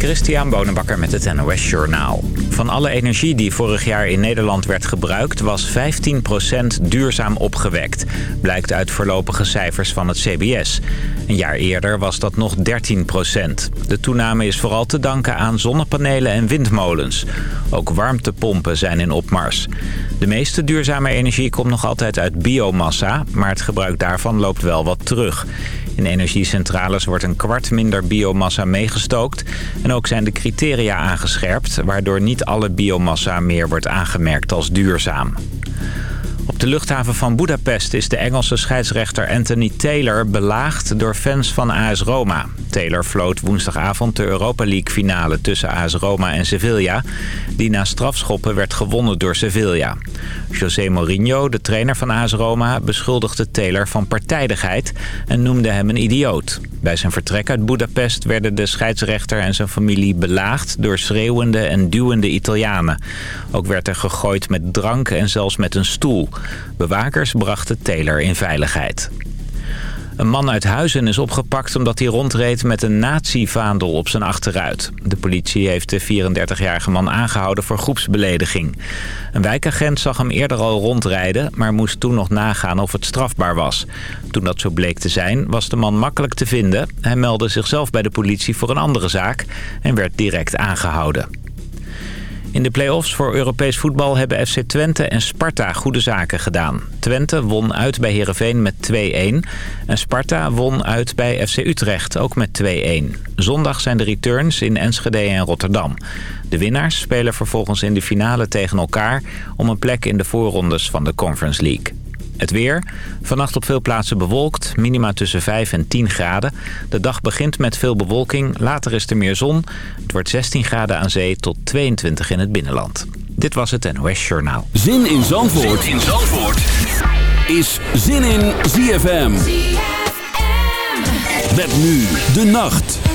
Christian Bonenbakker met het NOS Journaal. Van alle energie die vorig jaar in Nederland werd gebruikt... was 15% duurzaam opgewekt. Blijkt uit voorlopige cijfers van het CBS. Een jaar eerder was dat nog 13%. De toename is vooral te danken aan zonnepanelen en windmolens. Ook warmtepompen zijn in opmars. De meeste duurzame energie komt nog altijd uit biomassa... maar het gebruik daarvan loopt wel wat terug... In energiecentrales wordt een kwart minder biomassa meegestookt. En ook zijn de criteria aangescherpt... waardoor niet alle biomassa meer wordt aangemerkt als duurzaam. Op de luchthaven van Budapest is de Engelse scheidsrechter Anthony Taylor belaagd door fans van AS Roma. Taylor floot woensdagavond de Europa League finale tussen AS Roma en Sevilla... die na strafschoppen werd gewonnen door Sevilla. José Mourinho, de trainer van AS Roma, beschuldigde Taylor van partijdigheid... en noemde hem een idioot. Bij zijn vertrek uit Budapest werden de scheidsrechter en zijn familie belaagd... door schreeuwende en duwende Italianen. Ook werd er gegooid met drank en zelfs met een stoel. Bewakers brachten Taylor in veiligheid. Een man uit Huizen is opgepakt omdat hij rondreed met een nazi-vaandel op zijn achteruit. De politie heeft de 34-jarige man aangehouden voor groepsbelediging. Een wijkagent zag hem eerder al rondrijden, maar moest toen nog nagaan of het strafbaar was. Toen dat zo bleek te zijn, was de man makkelijk te vinden. Hij meldde zichzelf bij de politie voor een andere zaak en werd direct aangehouden. In de play-offs voor Europees voetbal hebben FC Twente en Sparta goede zaken gedaan. Twente won uit bij Heerenveen met 2-1 en Sparta won uit bij FC Utrecht ook met 2-1. Zondag zijn de returns in Enschede en Rotterdam. De winnaars spelen vervolgens in de finale tegen elkaar om een plek in de voorrondes van de Conference League. Het weer. Vannacht op veel plaatsen bewolkt. Minima tussen 5 en 10 graden. De dag begint met veel bewolking. Later is er meer zon. Het wordt 16 graden aan zee tot 22 in het binnenland. Dit was het NOS Journaal. Zin in Zandvoort, zin in Zandvoort. is Zin in ZFM. ZFM. Met nu de nacht.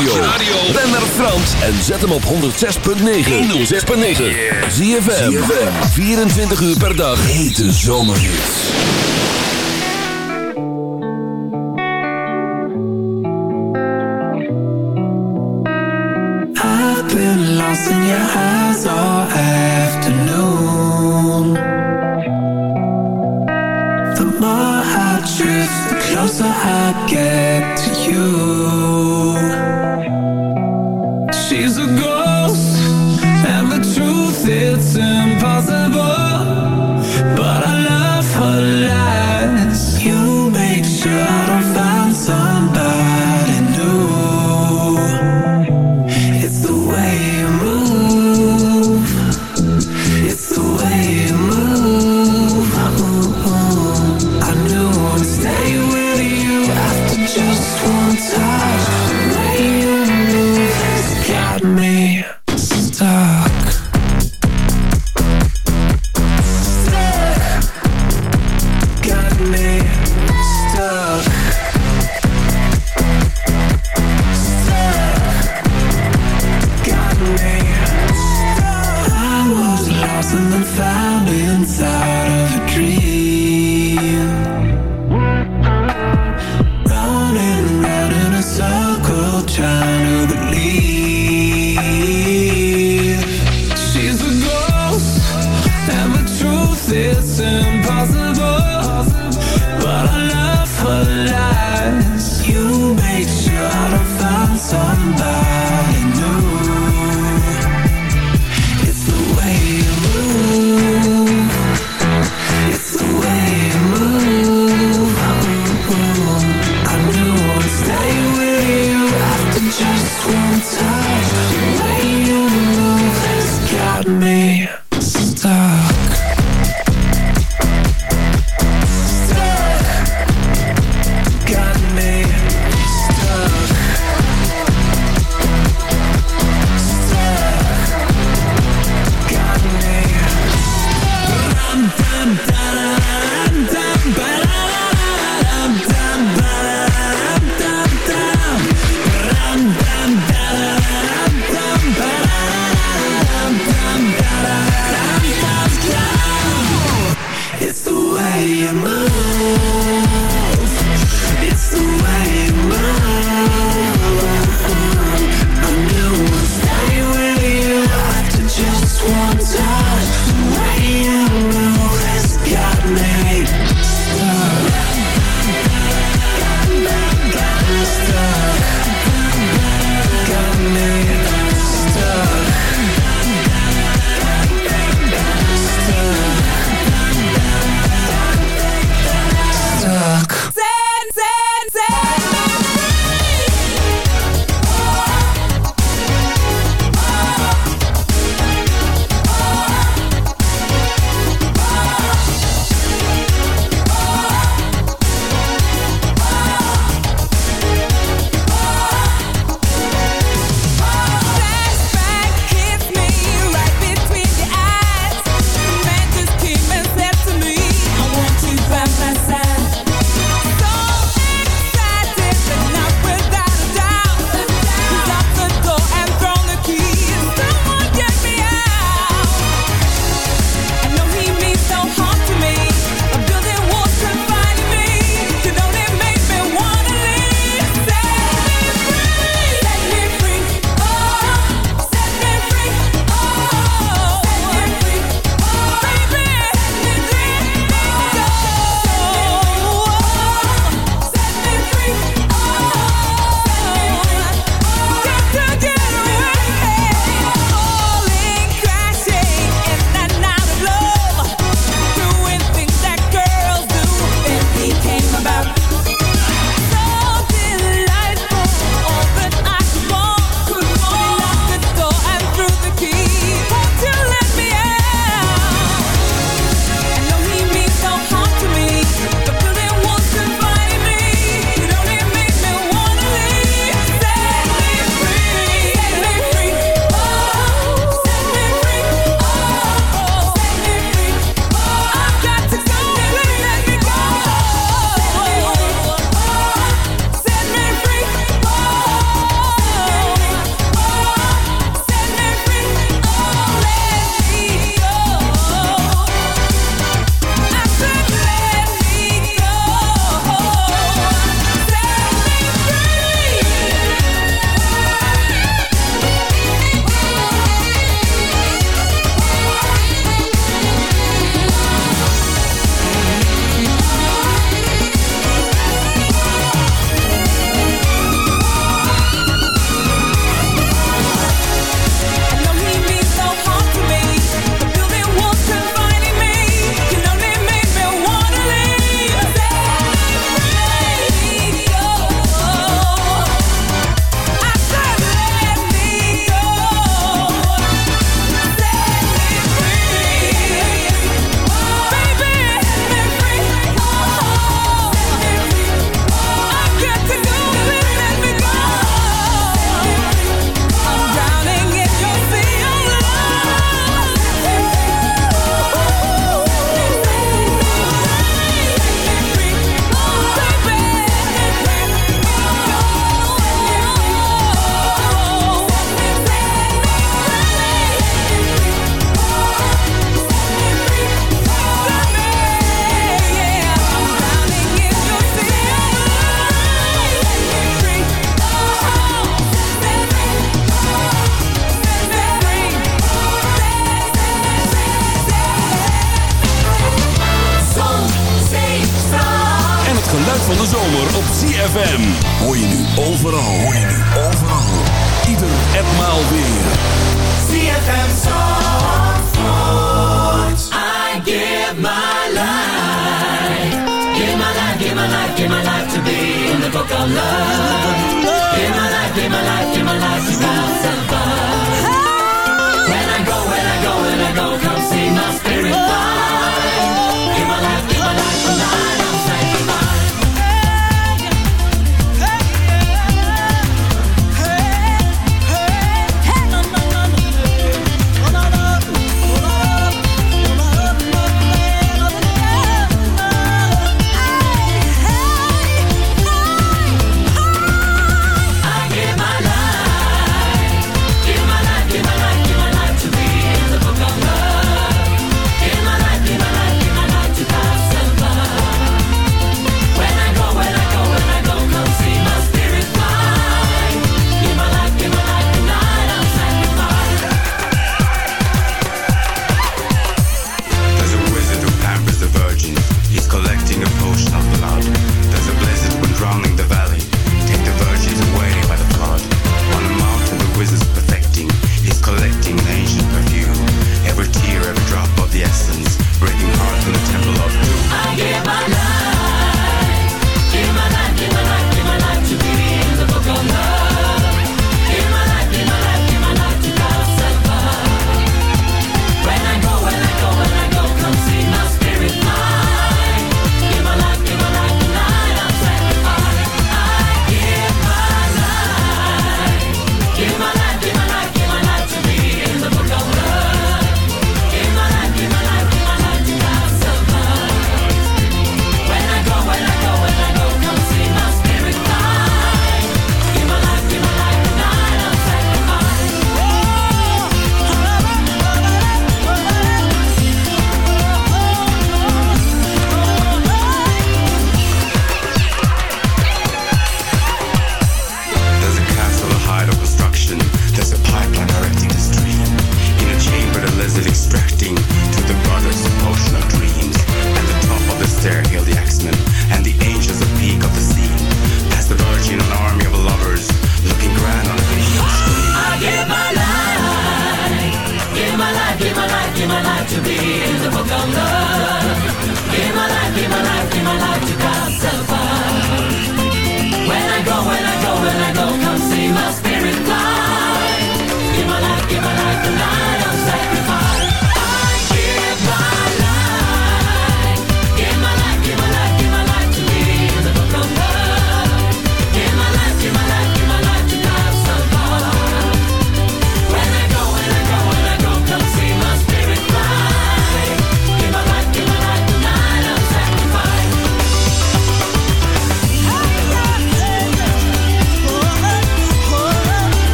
radio. Ben naar Frans en zet hem op 106.9. 106.9. Zie je 24 uur per dag. Hete zomerhits. I've been lost in your eyes all afternoon. The more I drift, the closer I get to you.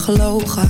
gelogen.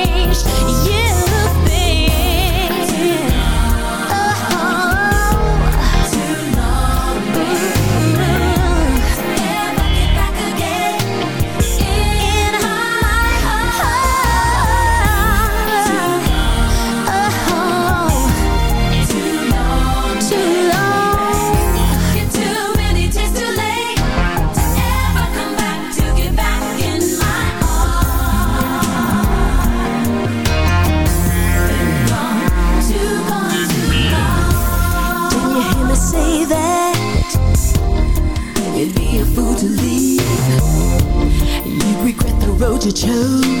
that you chose.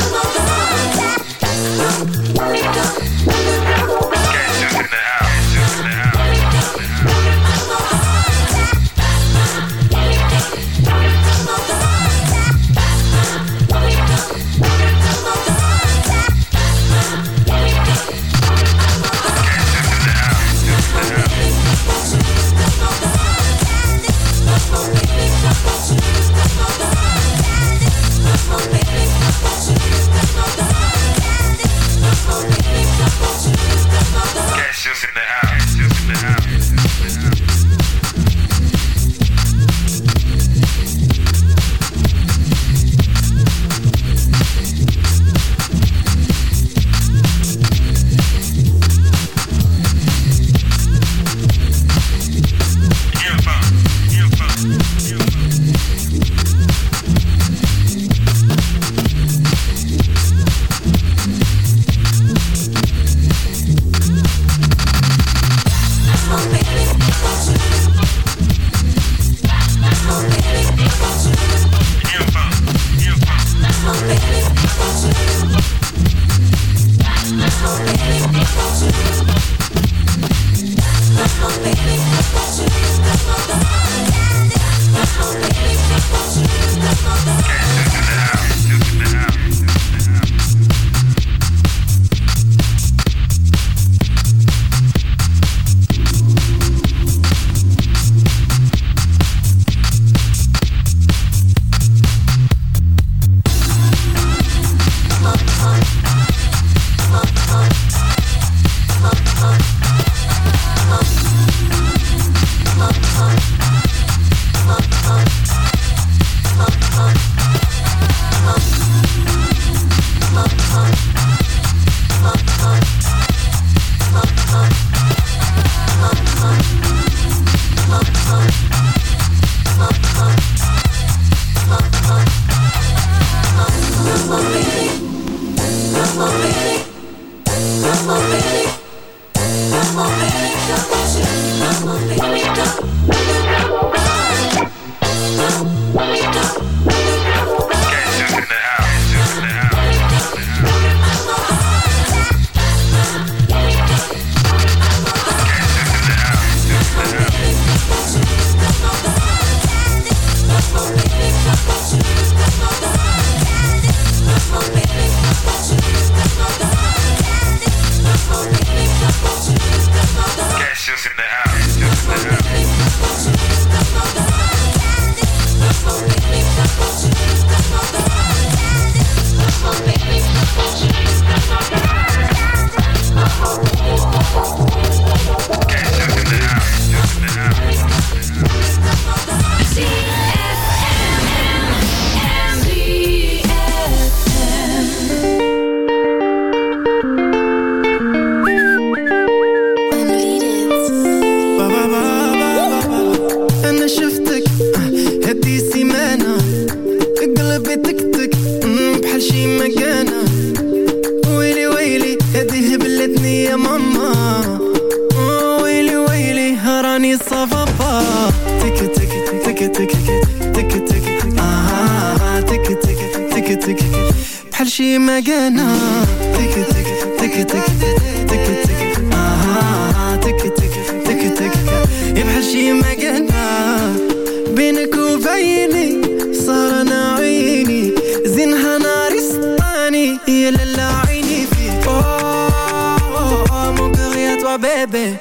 توا بيبي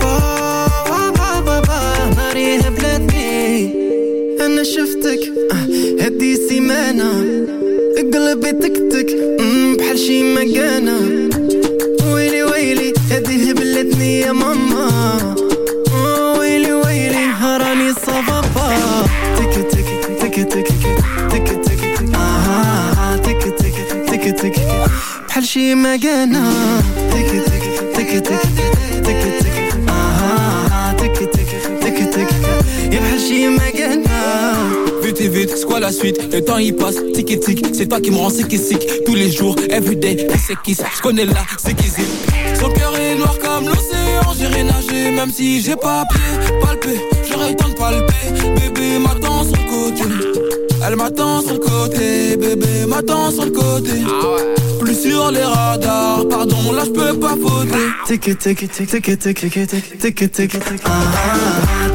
بابا بابا ناري هبلتني أنا شفتك آه، هدي سيمانة قلبي تكتك بحال شي مكانة ويلي ويلي هدي هبلتني يا ماما آه، ويلي ويلي هراني صفافا تك تك تك تك تك تك آه تك تك تك تك بحال شي مكانة تك تك تك تك تك تك آه تك تك تك تك يا بحال شي مكانة Vite et vite, c'est quoi la suite Le temps il passe, tic et tic C'est toi qui me rends sick et sick Tous les jours, everyday, qui c'est qui c'est Je connais là, c'est qui c'est Son cœur est noir comme l'océan J'irai nager même si j'ai pas pied Palper, j'aurais le temps de palper Bébé m'attend sur le côté Elle m'attend sur le côté Bébé m'attend sur le côté. Plus sur les radars Pardon, là je peux pas voter. Tick tick tick tick tick tick tick tick tick ah tick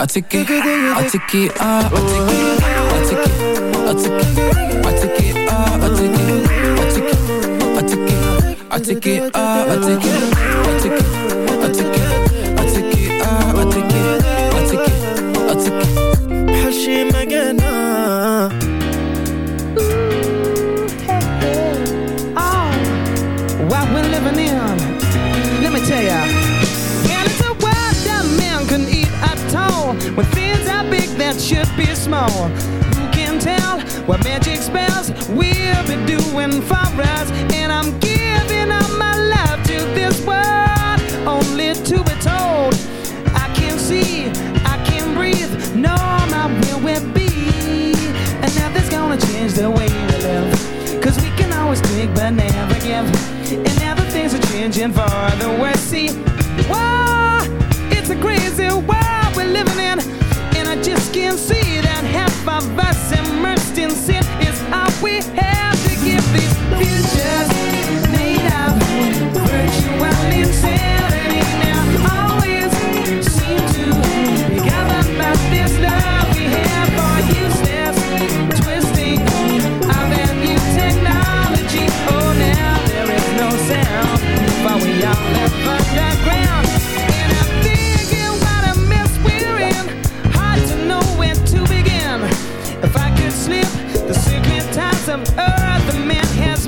it, I take it, I take it, ah, I take it, I take it, I take it, I take it, ah, I take it, I take it, I take it, ah, I take it, I take it, I take it, I take it, ah, I take it, I take it, I take it. بحال شي مكانة what we're living in. Let me tell ya. That should be small. Who can tell what magic spells we'll be doing for us? And I'm giving all my love to this world, only to be told. I can see, I can breathe, no, my will will be. And now nothing's gonna change the way we live. Cause we can always take but never give. And now the things are changing for the worse. See, whoa, it's a crazy world we